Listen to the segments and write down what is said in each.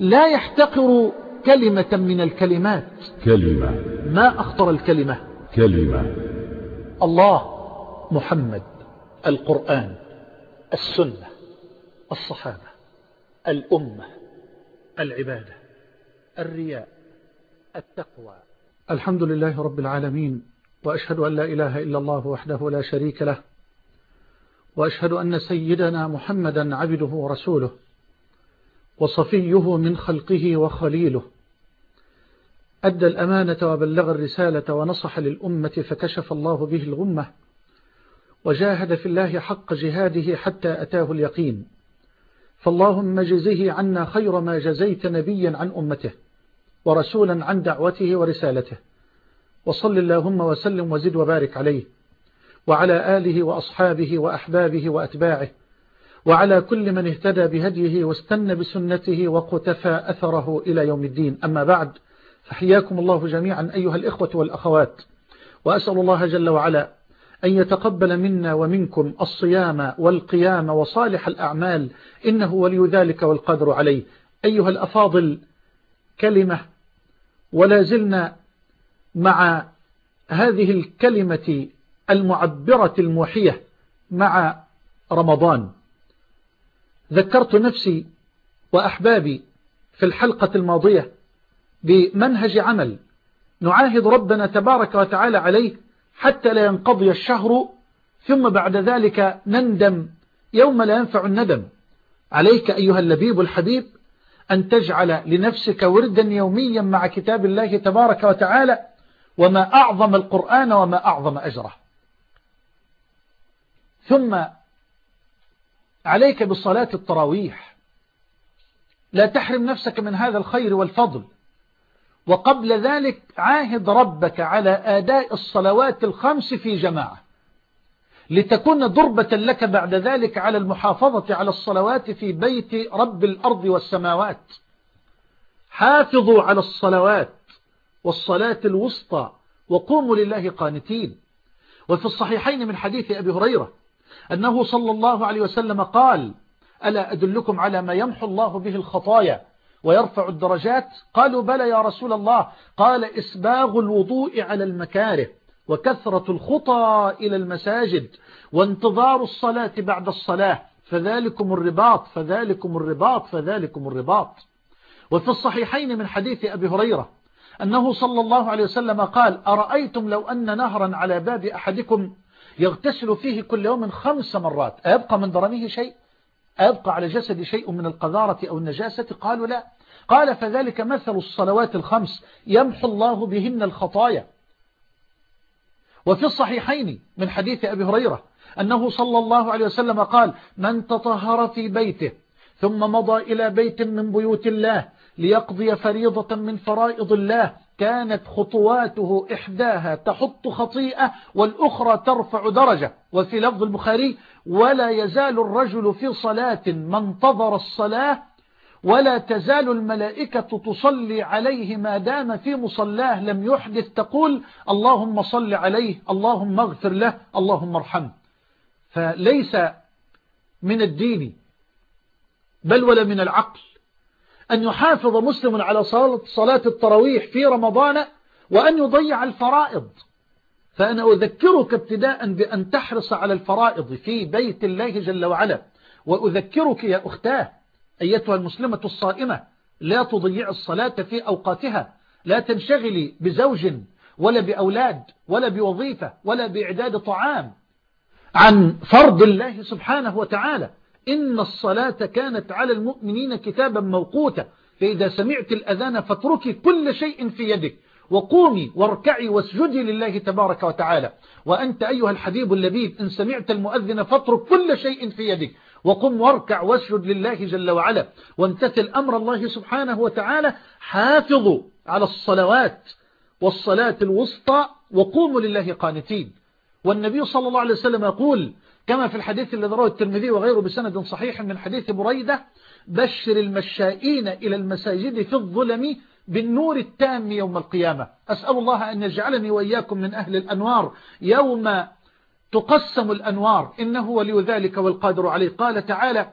لا يحتقر كلمة من الكلمات. كلمة. ما أخطر الكلمة؟ كلمة. الله محمد القرآن السنة الصحابة الأمة العبادة الرياء التقوى. الحمد لله رب العالمين وأشهد أن لا إله إلا الله وحده لا شريك له وأشهد أن سيدنا محمدا عبده ورسوله وصفيه من خلقه وخليله. أدى الأمانة وبلغ الرسالة ونصح للأمة فكشف الله به الغمة. وجاهد في الله حق جهاده حتى أتاه اليقين. فاللهم جزه عنا خير ما جزيت نبيا عن أمته ورسولا عن دعوته ورسالته. وصل اللهم وسلم وزد وبارك عليه. وعلى آله وأصحابه وأحبابه وأتباعه. وعلى كل من اهتدى بهديه واستنى بسنته وقتفى أثره إلى يوم الدين. أما بعد فحياكم الله جميعا أيها الإخوة والأخوات وأسأل الله جل وعلا أن يتقبل منا ومنكم الصيام والقيام وصالح الأعمال إنه ولي ذلك والقدر عليه. أيها الأفاضل كلمة ولا زلنا مع هذه الكلمة المعبرة الموحية مع رمضان. ذكرت نفسي وأحبابي في الحلقة الماضية بمنهج عمل نعاهد ربنا تبارك وتعالى عليه حتى لا ينقضي الشهر ثم بعد ذلك نندم يوم لا ينفع الندم. عليك أيها اللبيب الحبيب أن تجعل لنفسك وردا يوميا مع كتاب الله تبارك وتعالى وما أعظم القرآن وما أعظم أجره. ثم عليك بصلاة التراويح. لا تحرم نفسك من هذا الخير والفضل. وقبل ذلك عاهد ربك على آداء الصلوات الخمس في جماعة. لتكون ضربة لك بعد ذلك على المحافظة على الصلوات في بيت رب الأرض والسماوات. حافظوا على الصلوات والصلاة الوسطى وقوموا لله قانتين. وفي الصحيحين من حديث أبي هريرة أنه صلى الله عليه وسلم قال ألا أدلكم على ما يمحو الله به الخطايا ويرفع الدرجات؟ قالوا بلى يا رسول الله. قال إسباغ الوضوء على المكاره وكثرة الخطى إلى المساجد وانتظار الصلاة بعد الصلاة فذلكم الرباط فذلكم الرباط فذلكم الرباط. وفي الصحيحين من حديث أبي هريرة أنه صلى الله عليه وسلم قال أرأيتم لو أن نهرا على باب أحدكم يغتسل فيه كل يوم خمس مرات. أيبقى من درمه شيء؟ أيبقى على جسد شيء من القذارة أو النجاسة؟ قالوا لا. قال فذلك مثل الصلوات الخمس يمحو الله بهن الخطايا. وفي الصحيحين من حديث أبي هريرة أنه صلى الله عليه وسلم قال من تطهر في بيته ثم مضى إلى بيت من بيوت الله ليقضي فريضة من فرائض الله كانت خطواته إحداها تحط خطيئة والأخرى ترفع درجة وفي لفظ البخاري ولا يزال الرجل في صلاة ما انتظر الصلاة ولا تزال الملائكة تصلي عليه ما دام في مصلاه لم يحدث تقول اللهم صل عليه اللهم اغفر له اللهم ارحمه. فليس من الدين بل ولا من العقل. أن يحافظ مسلم على صلاة التراويح في رمضان وأن يضيع الفرائض. فأنا أذكرك ابتداء بأن تحرص على الفرائض في بيت الله جل وعلا. وأذكرك يا أختاه أيتها المسلمة الصائمة لا تضيع الصلاة في أوقاتها. لا تنشغلي بزوج ولا بأولاد ولا بوظيفة ولا بإعداد طعام عن فرض الله سبحانه وتعالى. إن الصلاة كانت على المؤمنين كتابا موقوتا فإذا سمعت الأذان فاتركي كل شيء في يدك وقومي واركعي واسجدي لله تبارك وتعالى. وأنت أيها الحبيب اللبيب إن سمعت المؤذن فاترك كل شيء في يدك وقم واركع واسجد لله جل وعلا. وامتثل أمر الله سبحانه وتعالى حافظوا على الصلوات والصلاة الوسطى وقوموا لله قانتين. والنبي صلى الله عليه وسلم يقول كما في الحديث الذي رواه الترمذي وغيره بسند صحيح من حديث بريدة بشر المشائين إلى المساجد في الظلم بالنور التام يوم القيامة. أسأل الله أن يجعلني وإياكم من أهل الأنوار. يوم تقسم الأنوار إنه ولي ذلك والقادر عليه. قال تعالى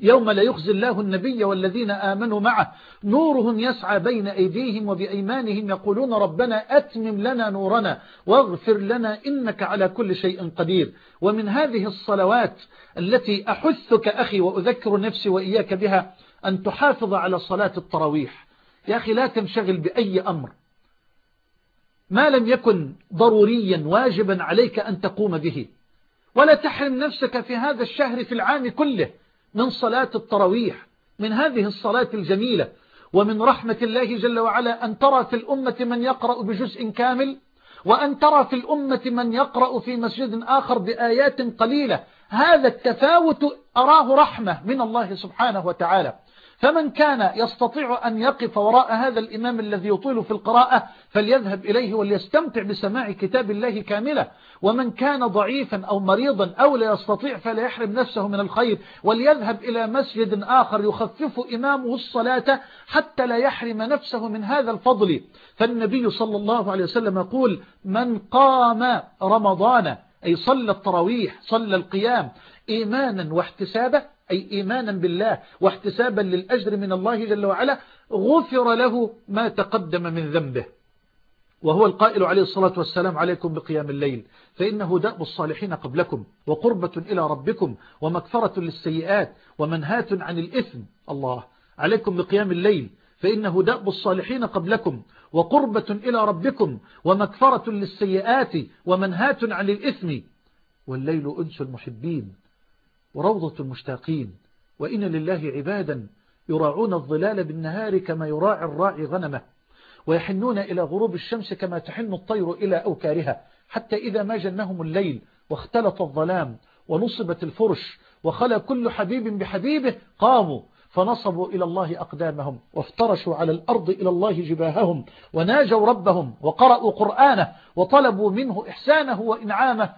يوم لا يخزي الله النبي والذين آمنوا معه. نورهم يسعى بين أيديهم وبأيمانهم يقولون ربنا أتمم لنا نورنا واغفر لنا إنك على كل شيء قدير. ومن هذه الصلوات التي أحثك أخي وأذكر نفسي وإياك بها أن تحافظ على صلاة التراويح. يا أخي لا تنشغل بأي أمر. ما لم يكن ضروريا واجبا عليك أن تقوم به. ولا تحرم نفسك في هذا الشهر في العام كله. من صلاة التراويح من هذه الصلاة الجميلة ومن رحمة الله جل وعلا أن ترى في الأمة من يقرأ بجزء كامل وأن ترى في الأمة من يقرأ في مسجد آخر بآيات قليلة. هذا التفاوت أراه رحمة من الله سبحانه وتعالى. فمن كان يستطيع أن يقف وراء هذا الإمام الذي يطيل في القراءة فليذهب إليه وليستمتع بسماع كتاب الله كاملة. ومن كان ضعيفا أو مريضا أو لا يستطيع فلا يحرم نفسه من الخير. وليذهب إلى مسجد آخر يخفف إمامه الصلاة حتى لا يحرم نفسه من هذا الفضل. فالنبي صلى الله عليه وسلم يقول من قام رمضان أي صلى التراويح صلى القيام إيمانا واحتسابا أي إيمانا بالله واحتسابا للأجر من الله جل وعلا غفر له ما تقدم من ذنبه. وهو القائل عليه الصلاة والسلام عليكم بقيام الليل فإنه دأب الصالحين قبلكم وقربة إلى ربكم ومكفرة للسيئات ومنهاة عن الإثم. الله عليكم بقيام الليل فإنه دأب الصالحين قبلكم وقربة إلى ربكم ومكفرة للسيئات ومنهاة عن الإثم. والليل أنس المحبين. وروضة المشتاقين وإن لله عبادا يراعون الظلال بالنهار كما يراعي الراعي غنمه ويحنون إلى غروب الشمس كما تحن الطير إلى أوكارها حتى إذا ما جنهم الليل واختلط الظلام ونصبت الفرش وخلى كل حبيب بحبيبه قاموا فنصبوا إلى الله أقدامهم وافترشوا على الأرض إلى الله جباههم وناجوا ربهم وقرأوا قرآنه وطلبوا منه إحسانه وإنعامه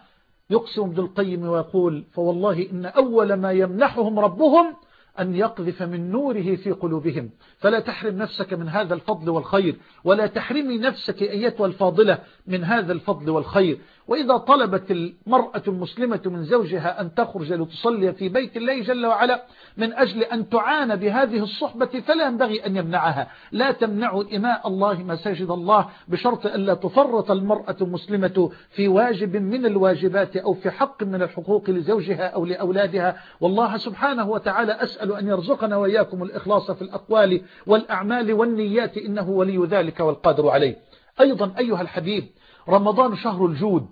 يقسم ابن القيم ويقول فوالله إن أول ما يمنحهم ربهم أن يقذف من نوره في قلوبهم. فلا تحرم نفسك من هذا الفضل والخير ولا تحرمي نفسك أيتها الفاضلة من هذا الفضل والخير. وإذا طلبت المرأة المسلمة من زوجها أن تخرج لتصلي في بيت الله جل وعلا من أجل أن تعان بهذه الصحبة فلا ينبغي أن يمنعها. لا تمنعوا إماء الله مساجد الله بشرط أن لا تفرط المرأة المسلمة في واجب من الواجبات أو في حق من الحقوق لزوجها أو لأولادها. والله سبحانه وتعالى أسأل أن يرزقنا وإياكم الإخلاص في الأقوال والأعمال والنيات إنه ولي ذلك والقادر عليه. أيضا أيها الحبيب رمضان شهر الجود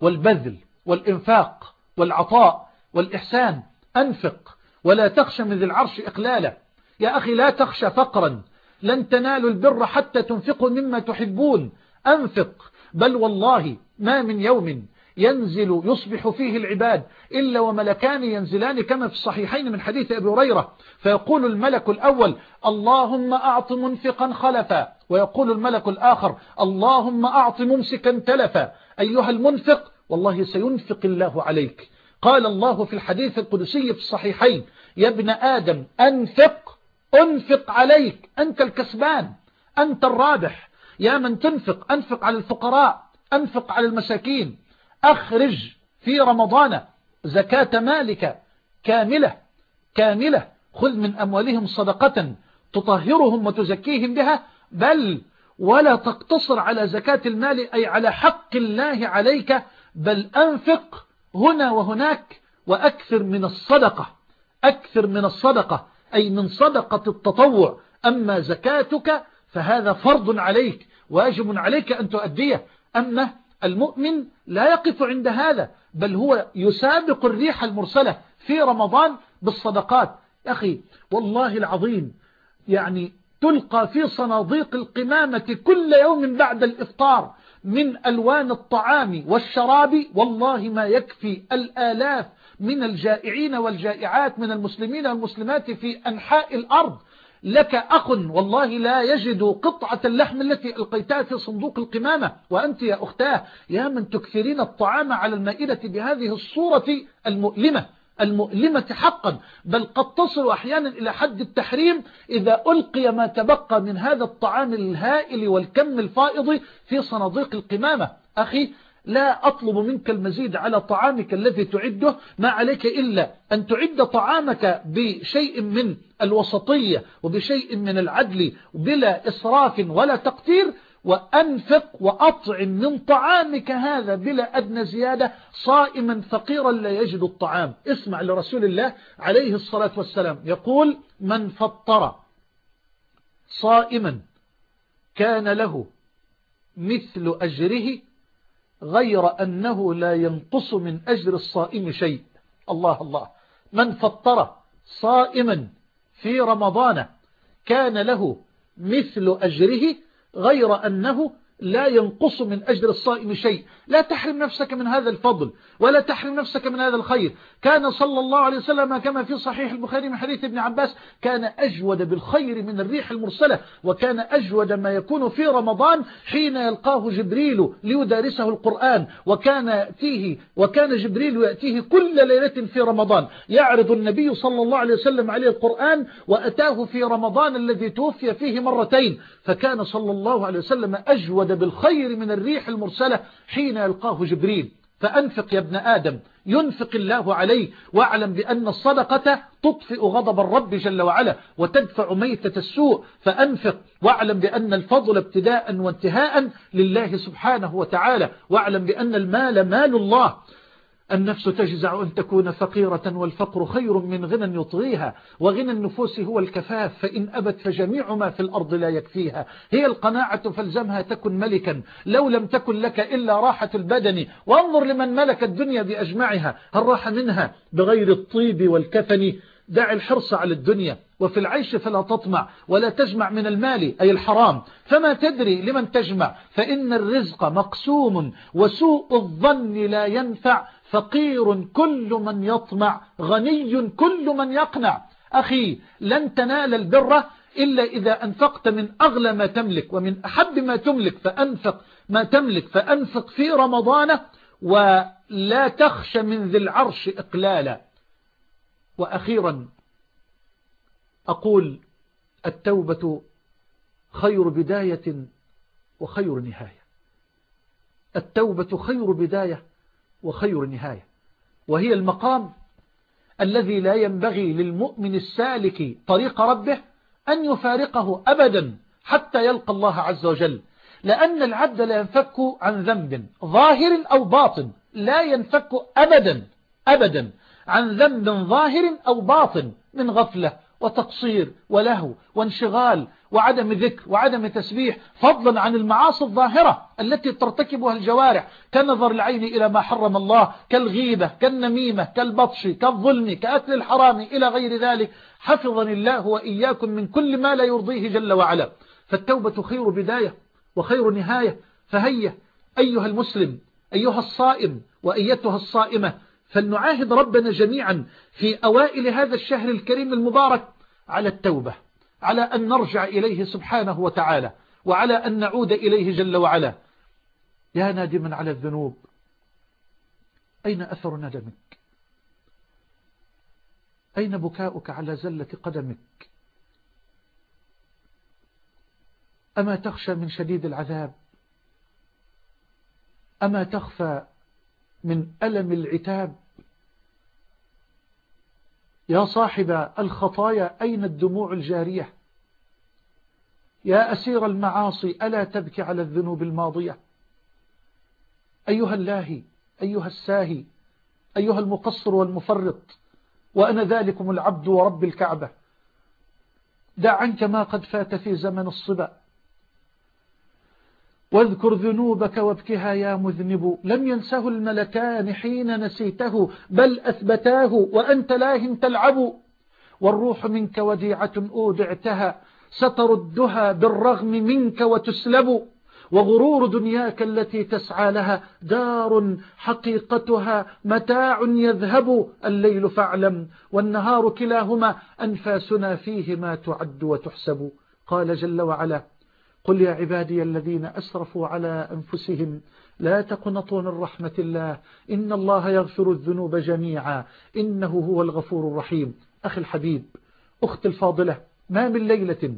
والبذل والإنفاق والعطاء والإحسان أنفق ولا تخشى من ذي العرش إقلالا. يا أخي لا تخشى فقرا لن تنالوا البر حتى تنفقوا مما تحبون. أنفق بل والله ما من يوم ينزل يصبح فيه العباد إلا وملكان ينزلان كما في الصحيحين من حديث أبي هريرة. فيقول الملك الأول اللهم أعط منفقا خلفا. ويقول الملك الآخر اللهم أعط ممسكا تلفا. أيها المنفق والله سينفق الله عليك. قال الله في الحديث القدسي في الصحيحين يا ابن آدم أنفق أنفق عليك. أنت الكسبان أنت الرابح. يا من تنفق أنفق على الفقراء أنفق على المساكين. أخرج في رمضان زكاة مالك كاملة كاملة. خذ من أموالهم صدقة تطهرهم وتزكيهم بها بل ولا تقتصر على زكاة المال أي على حق الله عليك بل أنفق هنا وهناك وأكثر من الصدقة أكثر من الصدقة أي من صدقة التطوع. أما زكاتك فهذا فرض عليك واجب عليك أن تؤديه. أما المؤمن لا يقف عند هذا بل هو يسابق الريح المرسلة في رمضان بالصدقات. أخي والله العظيم يعني تلقى في صناديق القمامة كل يوم بعد الإفطار من ألوان الطعام والشراب والله ما يكفي الآلاف من الجائعين والجائعات من المسلمين والمسلمات في أنحاء الأرض. لك أخ والله لا يجد قطعة اللحم التي ألقيتها في صندوق القمامة. وأنت يا أختاه يا من تكثرين الطعام على المائدة بهذه الصورة المؤلمة المؤلمة حقا. بل قد تصل أحيانا إلى حد التحريم إذا ألقي ما تبقى من هذا الطعام الهائل والكم الفائض في صناديق القمامة. أخي لا أطلب منك المزيد على طعامك الذي تعده ما عليك إلا أن تعد طعامك بشيء من الوسطية وبشيء من العدل بلا إسراف ولا تقتير وأنفق وأطعم من طعامك هذا بلا أدنى زيادة صائما فقيرا لا يجد الطعام. اسمع لرسول الله عليه الصلاة والسلام يقول من فطر صائما كان له مثل أجره غير أنه لا ينقص من أجر الصائم شيء. الله الله. من فطر صائما في رمضان كان له مثل أجره غير أنه لا ينقص من أجر الصائم شيء. لا تحرم نفسك من هذا الفضل ولا تحرم نفسك من هذا الخير. كان صلى الله عليه وسلم كما في صحيح البخاري من حديث ابن عباس كان أجود بالخير من الريح المرسلة وكان أجود ما يكون في رمضان حين يلقاه جبريل ليدارسه القرآن. وكان يأتيه وكان جبريل يأتيه كل ليلة في رمضان. يعرض النبي صلى الله عليه وسلم عليه القرآن وأتاه في رمضان الذي توفي فيه مرتين. فكان صلى الله عليه وسلم أجود بالخير من الريح المرسلة حين يلقاه جبريل. فأنفق يا ابن آدم ينفق الله عليه واعلم بأن الصدقة تطفئ غضب الرب جل وعلا وتدفع ميتة السوء. فأنفق واعلم بأن الفضل ابتداء وانتهاء لله سبحانه وتعالى واعلم بأن المال مال الله. النفس تجزع أن تكون فقيرة والفقر خير من غنى يطغيها وغنى النفوس هو الكفاف فإن أبت فجميع ما في الأرض لا يكفيها. هي القناعة فالزمها تكن ملكا لو لم تكن لك إلا راحة البدن. وانظر لمن ملك الدنيا بأجمعها هل راح منها؟ بغير الطيب والكفن. دع الحرص على الدنيا وفي العيش فلا تطمع ولا تجمع من المال أي الحرام. فما تدري لمن تجمع فإن الرزق مقسوم وسوء الظن لا ينفع. فقير كل من يطمع غني كل من يقنع. أخي لن تنال البر إلا إذا أنفقت من أغلى ما تملك ومن أحب ما تملك فأنفق ما تملك فأنفق في رمضان. ولا تخش من ذي العرش إقلالا. وأخيرا أقول التوبة خير بداية وخير نهاية. التوبة خير بداية وخير نهاية. وهي المقام الذي لا ينبغي للمؤمن السالك طريق ربه أن يفارقه أبدا حتى يلقى الله عز وجل. لأن العبد لا ينفك عن ذنب ظاهر أو باطن لا ينفك أبدا أبدا. عن ذنب ظاهر أو باطن من غفلة وتقصير ولهو وانشغال وعدم ذكر وعدم تسبيح فضلا عن المعاصي الظاهرة التي ترتكبها الجوارح كنظر العين إلى ما حرم الله كالغيبة كالنميمة كالبطش كالظلم كأكل الحرام إلى غير ذلك. حفظني الله وإياكم من كل ما لا يرضيه جل وعلا. فالتوبة خير بداية وخير نهاية. فهيا أيها المسلم أيها الصائم وأيتها الصائمة فلنعاهد ربنا جميعا في أوائل هذا الشهر الكريم المبارك على التوبة على أن نرجع إليه سبحانه وتعالى وعلى أن نعود إليه جل وعلا. يا نادما على الذنوب أين أثر ندمك؟ أين بكاؤك على زلة قدمك؟ أما تخشى من شديد العذاب؟ أما تخفى من ألم العتاب. يا صاحب الخطايا أين الدموع الجارية؟ يا أسير المعاصي ألا تبكي على الذنوب الماضية؟ أيها اللاهي أيها الساهي أيها المقصر والمفرط وأنا ذلكم العبد ورب الكعبة. دع عنك ما قد فات في زمن الصبا. واذكر ذنوبك وابكها يا مذنب. لم ينسه الملكان حين نسيته بل أثبتاه وأنت لاه تلعب. والروح منك وديعة أودعتها ستردها بالرغم منك وتسلب. وغرور دنياك التي تسعى لها دار حقيقتها متاع يذهب. الليل فاعلم والنهار كلاهما أنفاسنا فيهما تعد وتحسب. قال جل وعلا قل يا عبادي الذين أسرفوا على أنفسهم لا تقنطوا من رحمة الله إن الله يغفر الذنوب جميعا إنه هو الغفور الرحيم. أخي الحبيب أخت الفاضلة ما من ليلة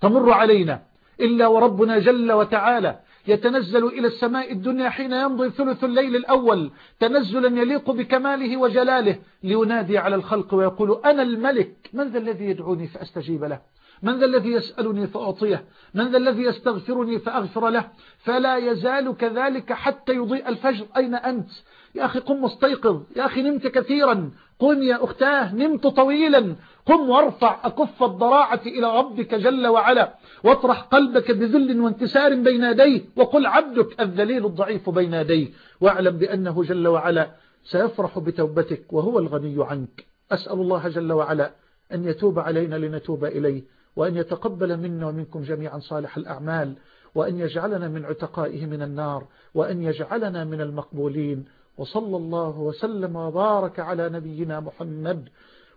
تمر علينا إلا وربنا جل وتعالى يتنزل إلى السماء الدنيا حين يمضي ثلث الليل الأول تنزلا يليق بكماله وجلاله لينادي على الخلق ويقول أنا الملك من ذا الذي يدعوني فأستجيب له؟ من ذا الذي يسألني فأعطيه؟ من ذا الذي يستغفرني فأغفر له؟ فلا يزال كذلك حتى يضيء الفجر. أين أنت؟ يا أخي قم مستيقظ يا أخي نمت كثيرا. قم يا أختاه. نمت طويلا. قم وارفع أكف الضراعة إلى ربك جل وعلا. واطرح قلبك بذل وانكسار بين يديه. وقل عبدك الذليل الضعيف بين يديه. واعلم بأنه جل وعلا سيفرح بتوبتك وهو الغني عنك. أسأل الله جل وعلا أن يتوب علينا لنتوب إليه. وأن يتقبل منا ومنكم جميعا صالح الأعمال وأن يجعلنا من عتقائه من النار وأن يجعلنا من المقبولين. وصلى الله وسلم وبارك على نبينا محمد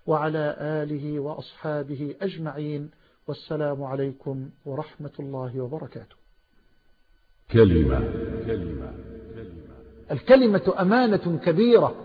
وعلى آله وأصحابه أجمعين. والسلام عليكم ورحمة الله وبركاته. كلمة. كلمة الكلمة أمانة كبيرة.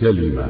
كلمة.